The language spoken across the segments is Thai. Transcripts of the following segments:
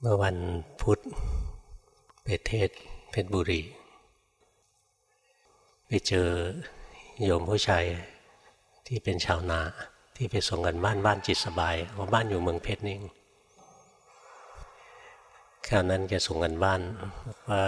เมื่อวันพุธไปเทศเพชรบุรี ไปเจอโยมผู้ชายที่เป็นชาวนาที่ไปส่งกันบ้านบ้านจิตสบายเพราะบ้านอยู่เมืองเพชรนี่คราวนั้นแกส่งกันบ้านว่า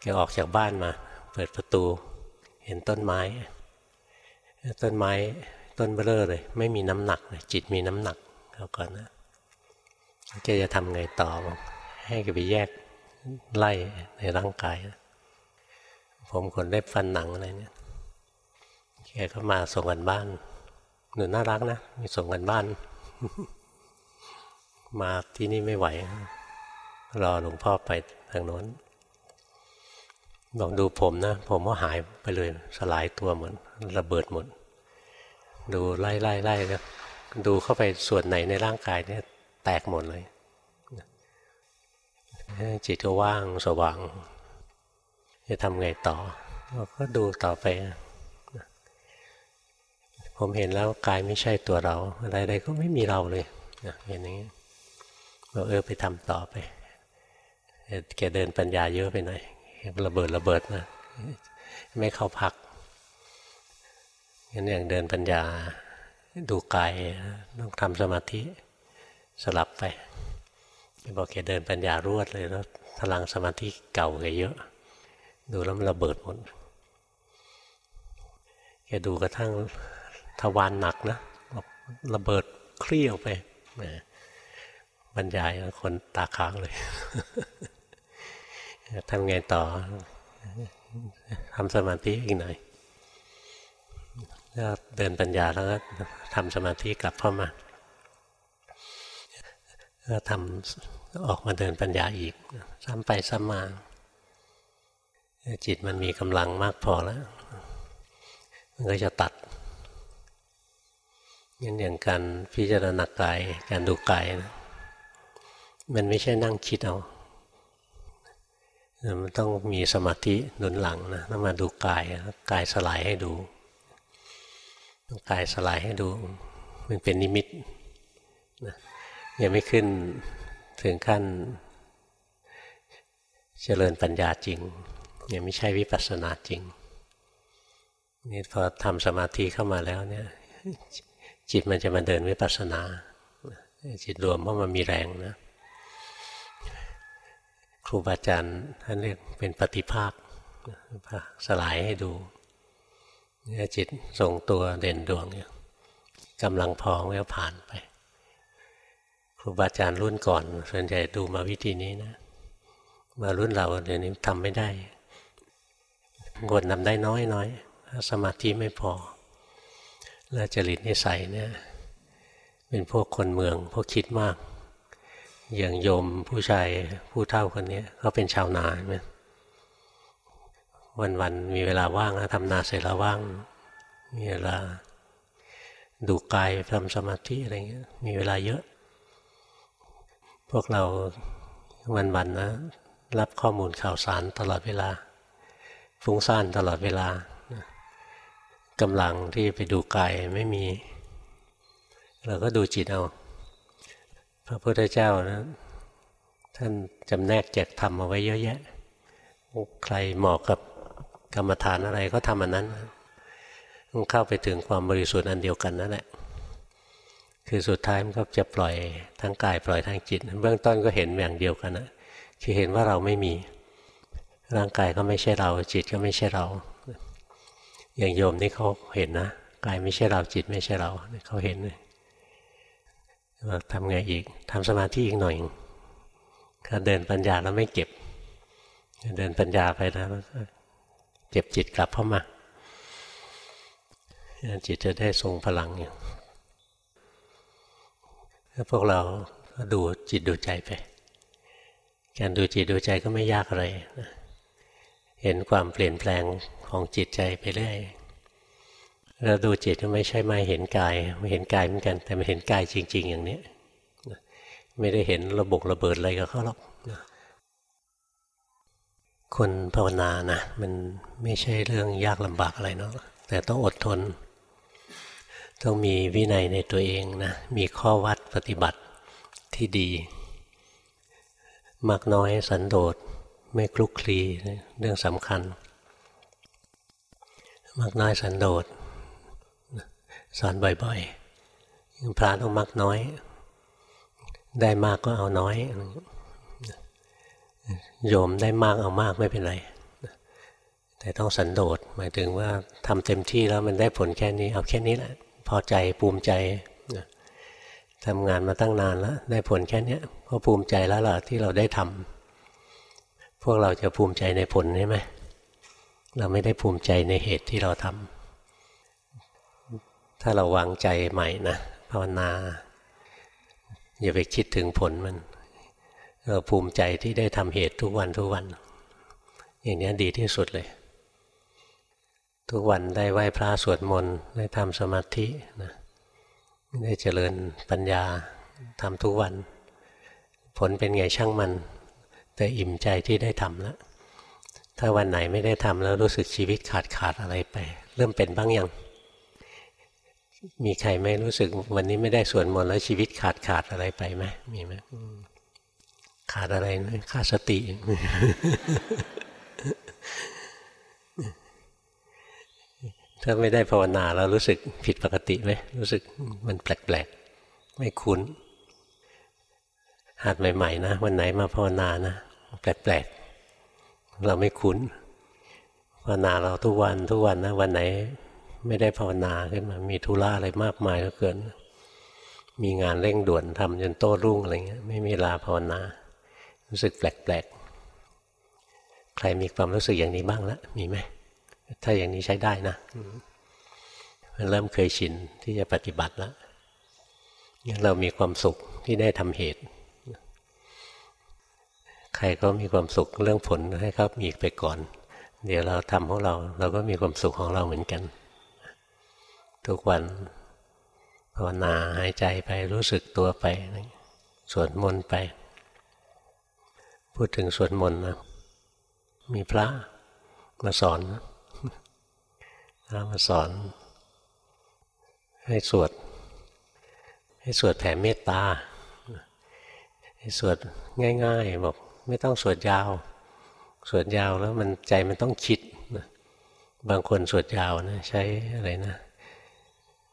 แกออกจากบ้านมา เปิดประตู เห็นต้นไม้ ต้นไม้ต้นเบลอเลย ไม่มีน้ำหนักเลยจิตมีน้ำหนักเขาก่อนนะ แกจะทำไงต่อให้แกไปแยกไล่ในร่างกาย ผมขนเล็บฟันหนังอะไรเนี่ยแกก็มาส่งกันบ้านหนูน่ารักนะมีส่งกันบ้าน มาที่นี่ไม่ไหว รอหลวงพ่อไปทางโน้นบอกดูผมนะ ผมก็หายไปเลย สลายตัวหมดระเบิดหมด ดูไล่ไล่ไล่แล้วดูเข้าไปส่วนไหนในร่างกายเนี่ย แตกหมดเลย จิตก็ว่างสว่าง จะทำไงต่อก็ดูต่อไป ผมเห็นแล้วกายไม่ใช่ตัวเรา อะไรๆก็ไม่มีเราเลยเห็นอย่างนี้เราเออไปทำต่อไปแกเดินปัญญาเยอะไปหน่อยระเบิดระเบิดนะไม่เข้าพักงั้นอย่างเดินปัญญาดูกายต้องทำสมาธิ สลับไปบอกแกเดินปัญญารวดเลยแล้วพลังสมาธิเก่าแกเยอะ ดูแล้วมันระเบิดหมดแกดูกระทั่งทวารหนักนะระเบิดเคลี่ยวไปบรรยายคนตาค้างเลยทำไงต่อทำสมาธิอีกหน่อยก็เดินปัญญาแล้วก็ทำสมาธิกลับเข้ามา ก็ทำออกมาเดินปัญญาอีก ซ้ำไปซ้ำมาจิตมันมีกำลังมากพอแล้ว มันก็จะตัดงั้นอย่างการพิจารณากายการดูกายนะมันไม่ใช่นั่งคิดเอา มันต้องมีสมาธิหนุนหลังนะต้องมาดูกาย กายสลายให้ดู กายสลายให้ดู มันเป็นนิมิตนะ ยังไม่ขึ้นถึงขั้น เจริญปัญญาจริง ยังไม่ใช่วิปัสสนาจริงนี่พอทำสมาธิเข้ามาแล้วเนี่ย จิตมันจะมาเดินวิปัสสนาจิตรวมเพราะมันมีแรงนะ ครูบาอาจารย์ท่านเรียกเป็นปฏิภาคสลายให้ดูเนี่ยจิตทรงตัวเด่นดวงกำลังพองแล้วผ่านไป ครูบาอาจารย์รุ่นก่อน ส่วนใหญ่ดูมาวิธีนี้นะ มารุ่นเราเดี๋ยวนี้ทำไม่ได้กดนำได้น้อยน้อยสมาธิไม่พอ แล้วจริตนิสัยเนี่ย เป็นพวกคนเมือง พวกคิดมาก อย่างโยมผู้ชายผู้เท่าคนนี้เขาเป็นชาวนาใช่ไหมวันๆมีเวลาว่างนะทำนาเสร็จแล้วว่าง มีเวลาดูกายทำสมาธิอะไรเงี้ย มีเวลาเยอะ พวกเราวันๆนะ รับข้อมูลข่าวสารตลอดเวลา ฟุ้งซ่านตลอดเวลากำลังที่ไปดูกายไม่มี เราก็ดูจิตเอา พระพุทธเจ้านะ ท่านจำแนกแจกธรรมเอาไว้เยอะแยะ ใครเหมาะกับกรรมฐานอะไรก็ทำอันนั้นต้องเข้าไปถึงความบริสุทธิ์อันเดียวกันนั่นแหละ คือสุดท้ายมันก็จะปล่อยทั้งกายปล่อยทั้งจิต เบื้องต้นก็เห็นอย่างเดียวกันนะคือเห็นว่าเราไม่มี ร่างกายก็ไม่ใช่เราจิตก็ไม่ใช่เรา อย่างโยมนี่เขาเห็นนะกายไม่ใช่เราจิตไม่ใช่เราเขาเห็นเลยทำไงอีกทำสมาธิอีกหน่อยก็เดินปัญญาแล้วไม่เก็บ เดินปัญญาไปแล้วเก็บจิตกลับเข้ามาจิตจะได้ทรงพลังอย่าง ถ้าพวกเราก็ดูจิตดูใจไป การดูจิตดูใจก็ไม่ยากอะไรนะเห็นความเปลี่ยนแปลงของจิตใจไปเรื่อยเราดูจิตก็ไม่ใช่มาเห็นกายม่เห็นกายเหมือนกัน แต่มาเห็นกายจริง ๆ อย่างนี้ไม่ได้เห็นระบบระเบิดอะไรกับเขาหรอกคนภาวนานะมันไม่ใช่เรื่องยากลำบากอะไรเนาะแต่ต้องอดทน ต้องมีวินัยในตัวเองนะมีข้อวัดปฏิบัติที่ดีมากน้อยสันโดษไม่คลุกคลีเรื่องสำคัญมากน้อยสันโดษสอนบ่อยๆพระต้องมากน้อย ได้มากก็เอาน้อย โยมได้มากเอามากไม่เป็นไร แต่ต้องสันโดษหมายถึงว่าทำเต็มที่แล้วมันได้ผลแค่นี้เอาแค่นี้แหละ พอใจภูมิใจทำงานมาตั้งนานแล้ว ได้ผลแค่นี้ก็ภูมิใจแล้วล่ะที่เราได้ทำพวกเราจะภูมิใจในผลใช่ไหมเราไม่ได้ภูมิใจในเหตุที่เราทำถ้าเราวางใจใหม่นะภาวนา อย่าไปคิดถึงผลมันเราภูมิใจที่ได้ทำเหตุทุกวันทุกวัน อย่างนี้ดีที่สุดเลย ทุกวันได้ไหว้พระสวดมนต์ได้ทำสมาธินะได้เจริญปัญญาทำทุกวัน ผลเป็นไงช่างมัน แต่อิ่มใจที่ได้ทำแล้วถ้าวันไหนไม่ได้ทำแล้วรู้สึกชีวิตขาดขาดอะไรไป เริ่มเป็นบ้างยัง มีใครไม่รู้สึกวันนี้ไม่ได้สวดมนต์แล้วชีวิตขาดขาดอะไรไปไหมมีไหมขาดอะไรนะขาดสติ ถ้าไม่ได้ภาวนาแล้วรู้สึกผิดปกติไหมรู้สึกมันแปลกๆ ไม่คุ้นหัดใหม่ๆนะวันไหนมาภาวนานะแปลกๆ เราไม่คุ้นภาวนาเราทุกวันทุกวันนะวันไหนไม่ได้ภาวนาขึ้นมา มีธุระอะไรมากมายก็เกิน มีงานเร่งด่วนทำจนโต้รุ่งอะไรเงี้ยไม่มีเวลาภาวนา รู้สึกแปลกๆ ใครมีความรู้สึกอย่างนี้บ้างล้วมีไหม ถ้าอย่างนี้ใช้ได้นะมันเริ่มเคยชินที่จะปฏิบัติแล้วเรามีความสุขที่ได้ทำเหตุ ใครก็มีความสุขเรื่องผลให้เขามีไปก่อน เดี๋ยวเราทำของเรา เราก็มีความสุขของเราเหมือนกัน ทุกวันภาวนาหายใจไปรู้สึกตัวไปสวดมนต์ไป พูดถึงสวดมนต์นะมีพระมาสอนนะ พระมาสอน ให้สวด ให้สวดแผ่เมตตา ให้สวดง่ายๆบอกไม่ต้องสวดยาว สวดยาวแล้วมันใจมันต้องคิด บางคนสวดยาวนะใช้อะไรนะ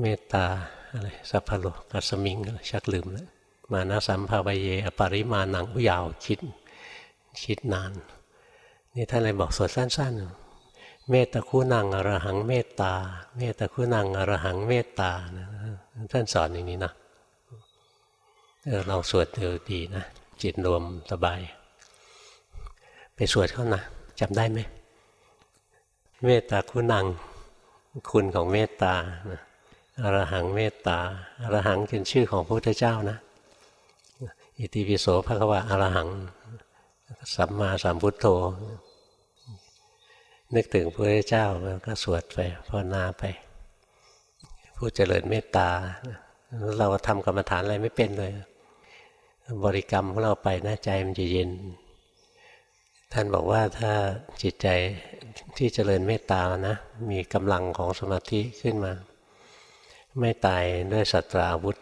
เมตตาอะไรสัพพโลกัสมิงชักลืมแล้วมานะสัมภาวเย อปริมาณังยาวคิด คิดนาน นี่ท่านเลยบอกสวดสั้น ๆ เมตตาคุณังอรหังเมตตา เมตตาคุณังอรหังเมตตาท่านสอนอย่างนี้นะเออเราสวดเออดีนะ จิตรวมสบาย ไปสวดเขานะจำได้ไหมเมตตาคุณัง คุณของเมตตาอรหังเมตตาอรหังเป็นชื่อของพระพุทธเจ้านะ อิติปิโสภะควะอรหัง สัมมาสัมพุทโธ นึกถึงพระเจ้าก็สวดไปภาวนาไป ผู้เจริญเมตตา เราทำกรรมฐานอะไรไม่เป็นเลย บริกรรมของเราไปนะใจมันจะเย็น ท่านบอกว่าถ้าจิตใจที่เจริญเมตตานะ มีกำลังของสมาธิขึ้นมา ไม่ตายด้วยสัตราวุธ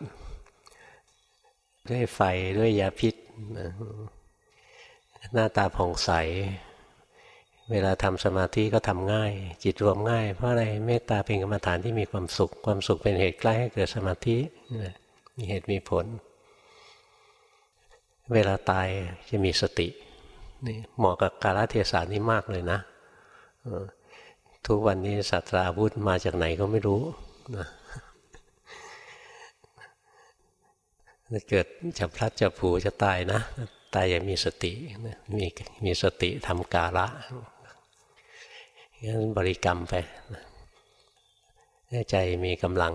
ด้วยไฟด้วยยาพิษ หน้าตาผ่องใส เวลาทำสมาธิก็ทำง่าย จิตรวมง่าย เพราะอะไรเมตตาเป็นกรรมฐานที่มีความสุข ความสุขเป็นเหตุใกล้ให้เกิดสมาธิมีเหตุมีผล เวลาตายจะมีสตินี่เหมาะกับกาลเทศานี้มากเลยนะทุกวันนี้สัตราวุธมาจากไหนก็ไม่รู้นะเกิดจะพลัดจะผูจะตายนะ ตายอย่างมีสติ มีมีสติทำกาละ งั้นบริกรรมไปให้ใจมีกำลัง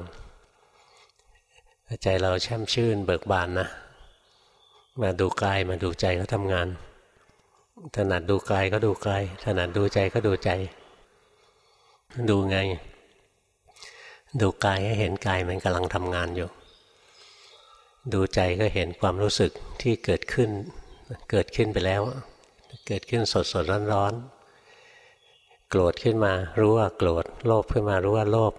ใจเราแช่มชื่นเบิกบานนะ มาดูกายมาดูใจเขาทำงาน ถนัดดูกายก็ดูกาย ถนัดดูใจก็ดูใจ ดูไง ดูกายให้เห็นกายมันกำลังทำงานอยู่ ดูใจก็เห็นความรู้สึกที่เกิดขึ้น เกิดขึ้นไปแล้ว เกิดขึ้นสดสดร้อนร้อน โกรธขึ้นมา รู้ว่าโกรธโลภขึ้นมารู้ว่าโลภ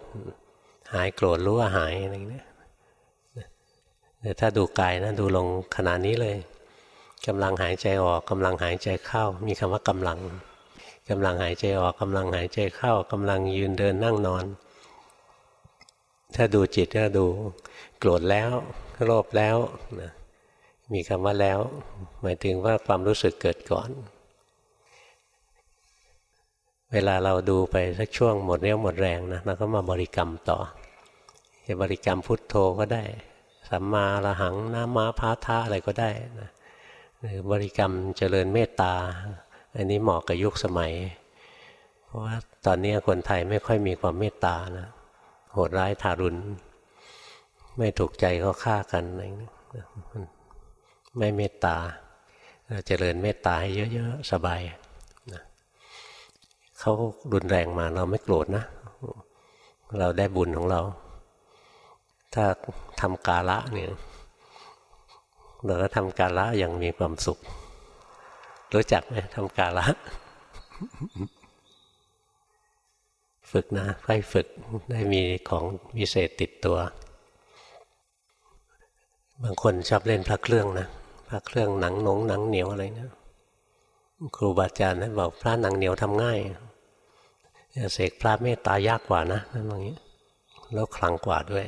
หายโกรธรู้ว่าหายอะไรเงี้ยแต่ถ้าดูกายนะดูลงขนาดนี้เลยกำลังหายใจออกกำลังหายใจเข้า มีคำว่ากำลังกำลังหายใจออกกำลังหายใจเข้ากำลังยืนเดินนั่งนอน ถ้าดูจิตก็ดูโกรธแล้วโลภแล้วนะมีคำว่าแล้ว หมายถึงว่าความรู้สึกเกิดก่อน เวลาเราดูไปสักช่วงหมดเรี่ยวหมดแรงนะเราก็มาบริกรรมต่อจะบริกรรมพุทโธก็ได้ สัมมาระหังนามาพาทาอะไรก็ได้นะหรือบริกรรมเจริญเมตตา อันนี้เหมาะกับยุคสมัย เพราะว่าตอนนี้คนไทยไม่ค่อยมีความเมตตานะโหดร้ายทารุณ ไม่ถูกใจเขาฆ่ากันอะไรไม่เมตตาเราเจริญเมตตาให้เยอะๆสบาย เขารุนแรงมาเราไม่โกรธนะ เราได้บุญของเรา ถ้าทำกาละเนี่ยเราก็ทำกาละอย่างมีความสุข รู้จักไหมทำกาละ ฝึกนะค่อยฝึกได้มีของวิเศษติดตัว บางคนชอบเล่นพระเครื่องนะพระเครื่องหนังนงหนังเหนียวอะไรเนะ ครูบาอาจารย์ท่านบอกพระหนังเหนียวทำง่ายเสกพระเมตตายากกว่านะนั่นอย่างนี้แล้วคลังกว่าด้วย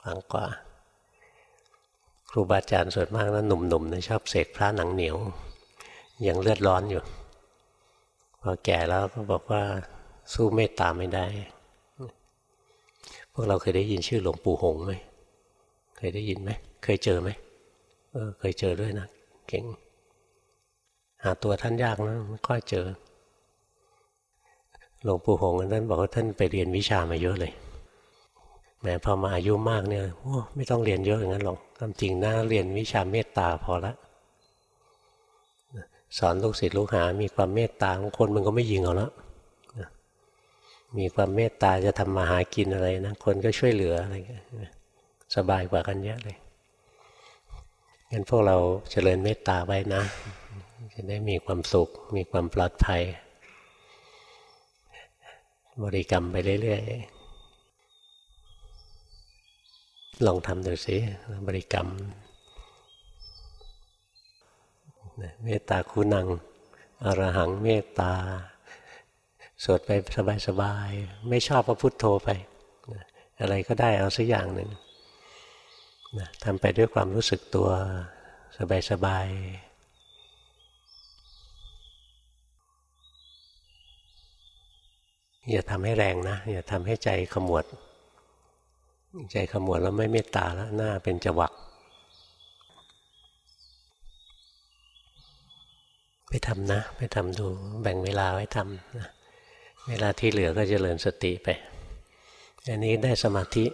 คลังกว่า ครูบาอาจารย์ส่วนมากนะหนุ่มๆนะชอบเสกพระหนังเหนียวยังเลือดร้อนอยู่ พอแก่แล้วก็บอกว่าสู้เมตตาไม่ได้ พวกเราเคยได้ยินชื่อหลวงปู่หงไหม เคยได้ยินไหม เคยเจอไหมเออเคยเจอด้วยนะ เก่งาตัวท่านยากนะไม่ค่อยเจอ หลวงปู่หงท่านบอกว่าท่านไปเรียนวิชามาเยอะเลยแม้พอมาอายุมากเนี่ยโอ้ไม่ต้องเรียนเยอะอย่างนั้นหรอกความจริงนะเรียนวิชาเมตตาพอละสอนลูกศิษย์ลูกหา มีความเมตตาของคนมันก็ไม่ยิงเอาแล้วมีความเมตตาจะทำมาหากินอะไรนะคนก็ช่วยเหลืออะไรสบายกว่ากันเยอะเลยงั้นพวกเราเจริญเมตตาไว้นะ จะได้มีความสุข มีความปลอดภัย บริกรรมไปเรื่อยๆ ลองทำดูสิบริกรรมเมตตาคุณังอรหังเมตตา สวดไปสบายๆ ไม่ชอบก็พุโทโธไป อะไรก็ได้เอาสักอย่างหนึ่งทำไปด้วยความรู้สึกตัวสบายๆ อย่าทำให้แรงนะ อย่าทำให้ใจขมวด ใจขมวดแล้วไม่เมตตาแล้วหน้าเป็นจวัก ไปทำนะ ไปทำดูแบ่งเวลาไว้ทำนะเวลาที่เหลือก็จเจริญสติไป อันนี้ได้สมาธิ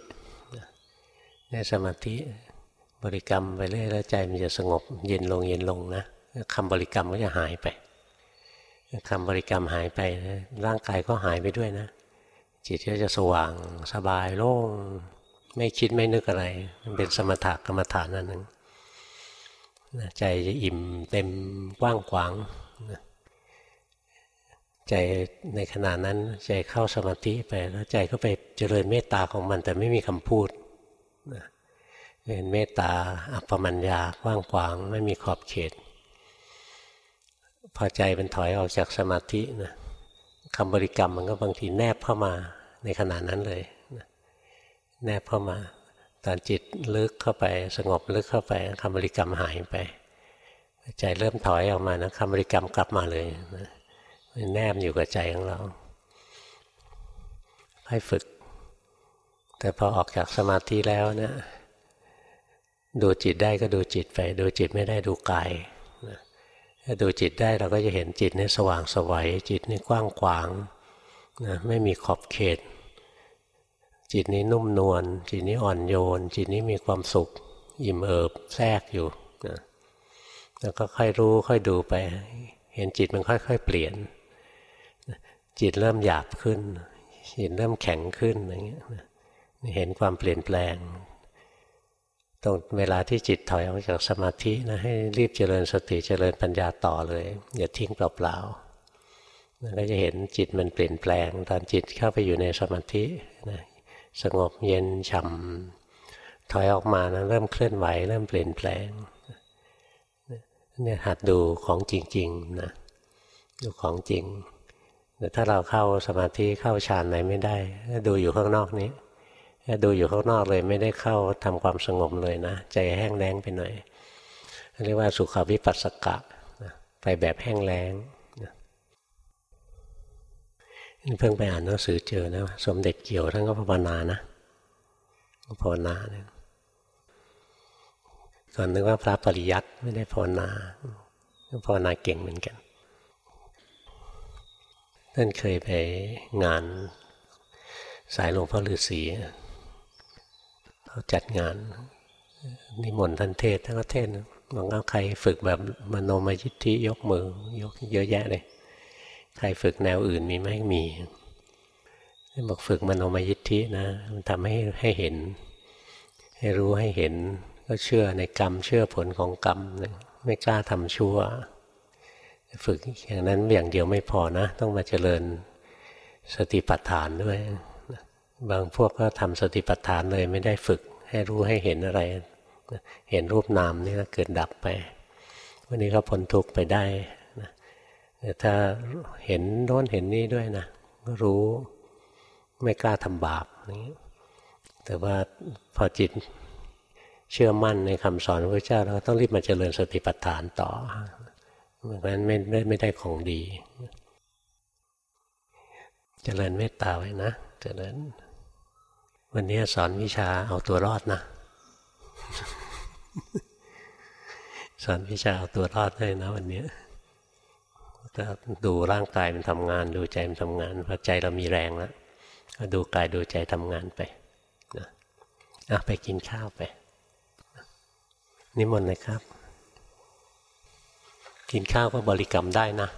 ในสมาธิบริกรรมไปเรื่อยแล้วใจมันจะสงบเย็นลงเย็นลงนะคำบริกรรมก็จะหายไป คำบริกรรมหายไปนะร่างกายก็หายไปด้วยนะ จิตก็จะสว่างสบายโล่งไม่คิดไม่นึกอะไร มันเป็นสมถะกรรมฐานนั่นหนึ่งใจจะอิ่มเต็มกว้างขวางใจในขณะนั้นใจเข้าสมาธิไปแล้วใจก็ไปเจริญเมตตาของมันแต่ไม่มีคำพูดเป็นเมตตาอัปปมัญญากว้างขวางไม่มีขอบเขต พอใจเป็นถอยออกจากสมาธินะคำบริกรรมมันก็บางทีแนบเข้ามาในขณะนั้นเลยนะแนบเข้ามาตอนจิตลึกเข้าไปสงบลึกเข้าไปคำบริกรรมหายไป ใจเริ่มถอยออกมานะคำบริกรรมกลับมาเลยนะแนบอยู่กับใจของเราให้ฝึก แต่พอออกจากสมาธิแล้วเนะี่ยดูจิตได้ก็ดูจิตไป ดูจิตไม่ได้ดูกาย ถ้าดูจิตได้เราก็จะเห็นจิตนี่สว่างสวัยจิตนี่กว้างขวางนะไม่มีขอบเขต จิตนี้นุ่มนวลจิตนี้อ่อนโยน จิตนี้มีความสุข อิ่มเอิบแทรกอยู่นะแล้วก็ค่อยรู้ค่อยดูไป เห็นจิตมันค่อย ๆ เปลี่ยน จิตเริ่มหยาบขึ้นจิตเริ่มแข็งขึ้นอย่างเงี้ยเห็นความเปลี่ยนแปลง ตรงเวลาที่จิตถอยออกจากสมาธินะให้รีบเจริญสติเจริญปัญญาต่อเลย อย่าทิ้งเปล่าๆก็จะเห็นจิตมันเปลี่ยนแปลง ตอนจิตเข้าไปอยู่ในสมาธินะสงบเย็นฉ่ำถอยออกมานะเริ่มเคลื่อนไหว เริ่มเปลี่ยนแปลงเนี่ยหัดดูของจริงๆนะดูของจริงแต่ถ้าเราเข้าสมาธิเข้าฌานไหนไม่ได้ ดูอยู่ข้างนอกนี้ ดูอยู่ข้างนอกเลยไม่ได้เข้าทำความสงบเลยนะ ใจแห้งแล้งไปหน่อย เรียกว่าสุขวิปัสสกะไปแบบแห้งแล้งเพิ่งไปอ่านหนังสือเจอนะ สมเด็จเกี่ยวท่านก็ภาวนานะภาวนาเนี่ยก่อนนึกว่าพระปริยัติไม่ได้ภาวนาภาวนาเก่งเหมือนกันท่านเคยไปงานสายหลวงพ่อฤาษี เขาจัดงานนิมนต์ท่านเทศท่านก็เทศบอกว่าใครฝึกแบบมโนมยิทธิยกมือยกเยอะแยะเลย ใครฝึกแนวอื่นมีไหมมีบอกฝึกมโนมยิทธินะมันทำให้ให้เห็น ให้รู้ให้เห็น ก็เชื่อในกรรมเชื่อผลของกรรมไม่กล้าทำชั่ว ฝึกอย่างนั้นอย่างเดียวไม่พอนะ ต้องมาเจริญสติปัฏฐานด้วย บางพวกก็ทำสติปัฏฐานเลยไม่ได้ฝึกให้รู้ให้เห็นอะไร เห็นรูปนามนี่ก็เกิดดับไป วันนี้ก็พ้นทุกข์ไปได้นะแต่ถ้าเห็นโน้นเห็นนี้ด้วยนะก็รู้ไม่กล้าทำบาปนี้แต่ว่าพอจิตเชื่อมั่นในคำสอนพระเจ้าเราต้องรีบมาเจริญสติปัฏฐานต่อเพราะฉะนั้นไม่ไม่ไม่ได้ของดี เจริญเมตตาไว้นะ เจริญ วันนี้สอนวิชาเอาตัวรอดนะ สอนวิชาเอาตัวรอดได้นะ วันนี้ถ้าดูร่างกายมันทำงาน ดูใจมันทำงานพอใจเรามีแรงแล้วก็ดูกายดูใจทำงานไปนะอะไปกินข้าวไป นิมนต์เลยครับ กินข้าวก็บริกรรมได้นะ